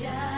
Yeah.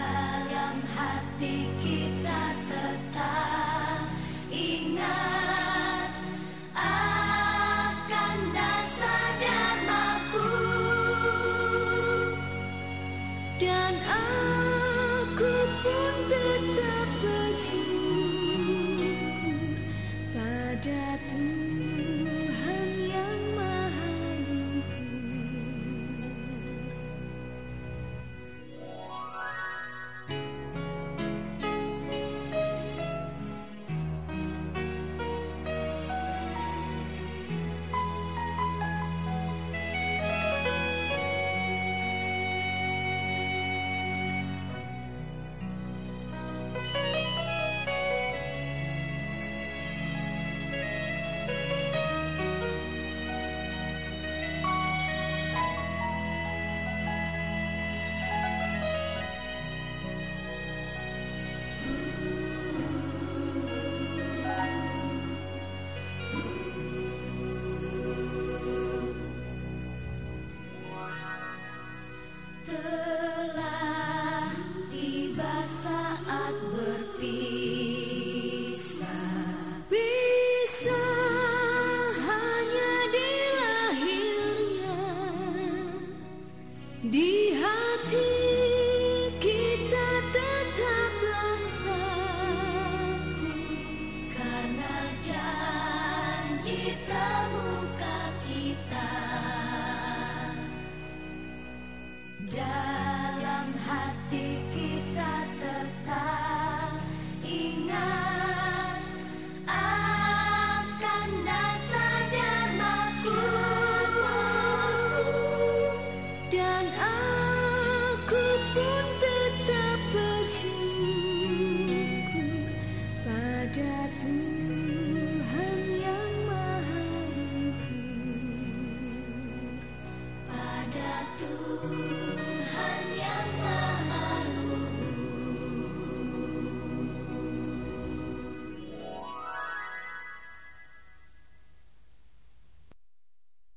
Pramuka kita Dalam